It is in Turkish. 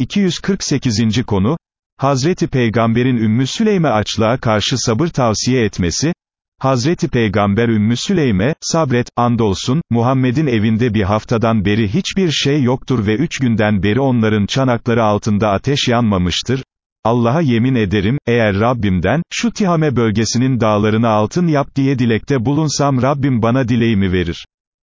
248. konu, Hazreti Peygamber'in Ümmü Süleyme açlığa karşı sabır tavsiye etmesi, Hazreti Peygamber Ümmü Süleyme, sabret, andolsun, Muhammed'in evinde bir haftadan beri hiçbir şey yoktur ve üç günden beri onların çanakları altında ateş yanmamıştır, Allah'a yemin ederim, eğer Rabbimden, şu Tihame bölgesinin dağlarını altın yap diye dilekte bulunsam Rabbim bana dileğimi verir.